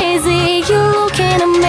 crazy, you looking at me